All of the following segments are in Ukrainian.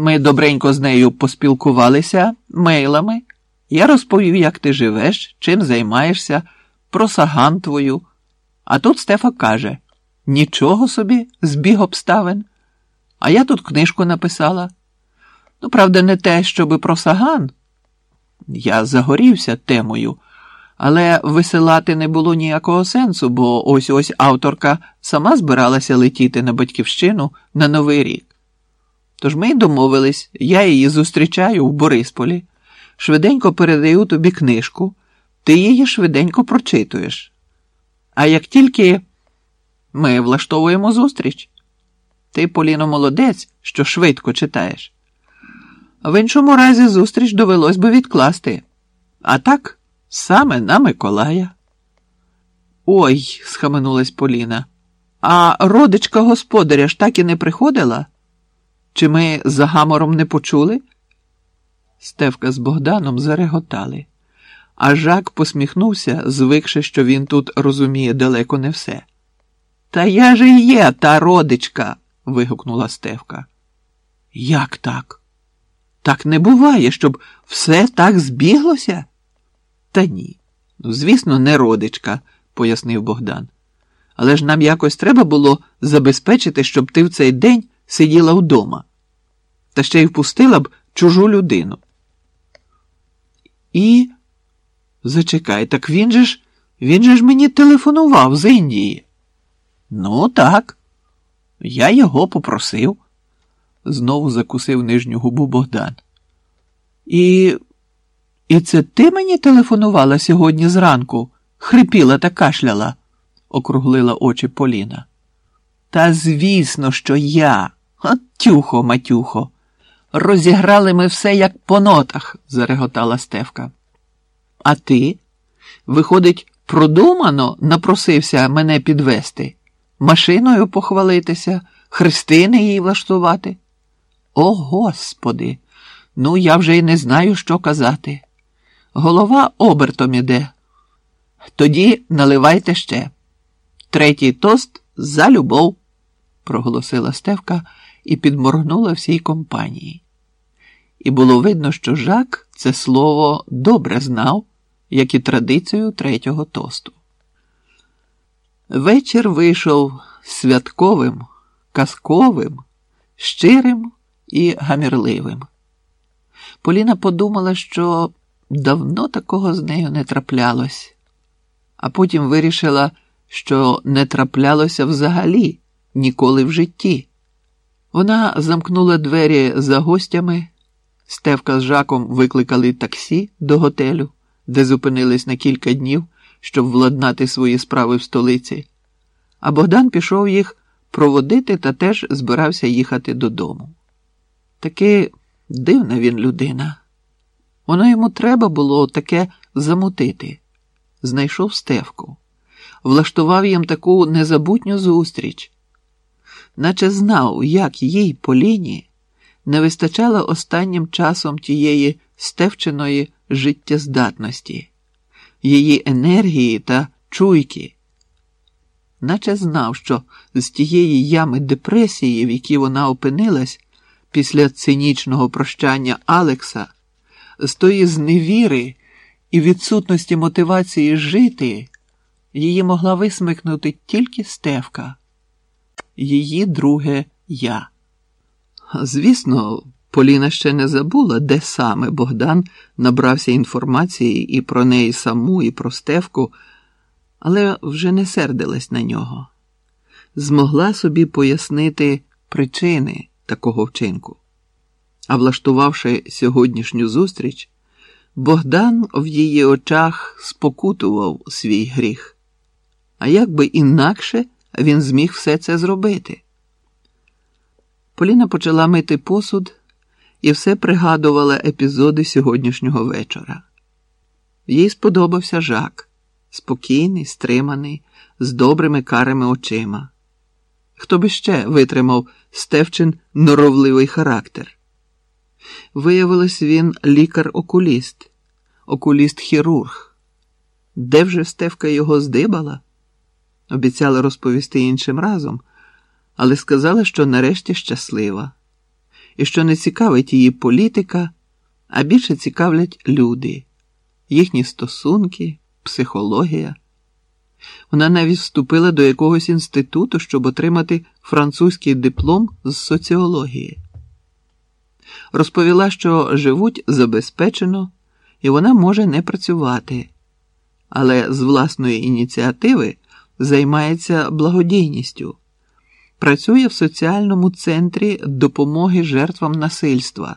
Ми добренько з нею поспілкувалися мейлами. Я розповів, як ти живеш, чим займаєшся, про саган твою. А тут Стефа каже: нічого собі, збіг обставин. А я тут книжку написала. Ну, правда, не те, щоби про саган. Я загорівся темою, але висилати не було ніякого сенсу, бо ось ось авторка сама збиралася летіти на батьківщину на Новий рік. Тож ми й домовились, я її зустрічаю в Борисполі, швиденько передаю тобі книжку, ти її швиденько прочитуєш. А як тільки ми влаштовуємо зустріч, ти, Поліно, молодець, що швидко читаєш. В іншому разі зустріч довелось би відкласти. А так, саме на Миколая. Ой, схаменулась Поліна. А родичка господаря ж так і не приходила? Чи ми за гамором не почули? Стевка з Богданом зареготали, а Жак посміхнувся, звикши, що він тут розуміє далеко не все. Та я же і є та родичка. вигукнула Стевка. Як так? Так не буває, щоб все так збіглося? Та ні. Ну, звісно, не родичка, пояснив Богдан. Але ж нам якось треба було забезпечити, щоб ти в цей день сиділа вдома, та ще й впустила б чужу людину. І. Зачекай, так він же ж він же ж мені телефонував з Індії. Ну, так. Я його попросив, знову закусив нижню губу Богдан. І І це ти мені телефонувала сьогодні зранку, хрипіла та кашляла, округлила очі Поліна. Та звісно, що я. От тюхо, матюхо. Розіграли ми все як по нотах, зареготала Стевка. А ти, виходить, продумано напросився мене підвести, машиною похвалитися, хрестини їй влаштувати. О, Господи! Ну, я вже й не знаю, що казати. Голова обертом іде. Тоді наливайте ще. Третій тост за любов, проголосила Стевка і підморгнула всій компанії. І було видно, що Жак це слово добре знав, як і традицію третього тосту. Вечір вийшов святковим, казковим, щирим і гамірливим. Поліна подумала, що давно такого з нею не траплялось, а потім вирішила, що не траплялося взагалі ніколи в житті. Вона замкнула двері за гостями. Стевка з Жаком викликали таксі до готелю, де зупинились на кілька днів, щоб владнати свої справи в столиці. А Богдан пішов їх проводити та теж збирався їхати додому. Таки дивна він людина. Воно йому треба було таке замутити. Знайшов Стевку, влаштував їм таку незабутню зустріч наче знав, як їй Поліні не вистачало останнім часом тієї стевченої життєздатності, її енергії та чуйки, наче знав, що з тієї ями депресії, в якій вона опинилась після цинічного прощання Алекса, з тої зневіри і відсутності мотивації жити, її могла висмикнути тільки Стевка її друге я. Звісно, Поліна ще не забула, де саме Богдан набрався інформації і про неї саму, і про Стевку, але вже не сердилась на нього. Змогла собі пояснити причини такого вчинку. А влаштувавши сьогоднішню зустріч, Богдан в її очах спокутував свій гріх. А як би інакше він зміг все це зробити. Поліна почала мити посуд і все пригадувала епізоди сьогоднішнього вечора. Їй сподобався жак, спокійний, стриманий, з добрими карими очима. Хто би ще витримав Стевчин норовливий характер? Виявилось, він лікар-окуліст, окуліст-хірург. Де вже Стевка його здибала? Обіцяла розповісти іншим разом, але сказала, що нарешті щаслива, і що не цікавить її політика, а більше цікавлять люди, їхні стосунки, психологія. Вона навіть вступила до якогось інституту, щоб отримати французький диплом з соціології. Розповіла, що живуть забезпечено, і вона може не працювати, але з власної ініціативи займається благодійністю, працює в соціальному центрі допомоги жертвам насильства,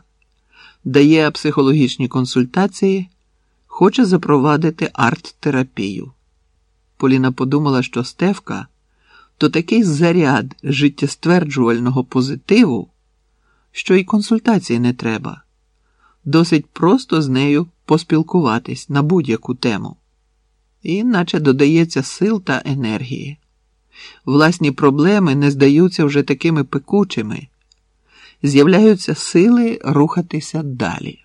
дає психологічні консультації, хоче запровадити арт-терапію. Поліна подумала, що Стевка то такий заряд життєстверджувального позитиву, що й консультації не треба. Досить просто з нею поспілкуватись на будь-яку тему, і наче додається сил та енергії. Власні проблеми не здаються вже такими пекучими, з'являються сили рухатися далі.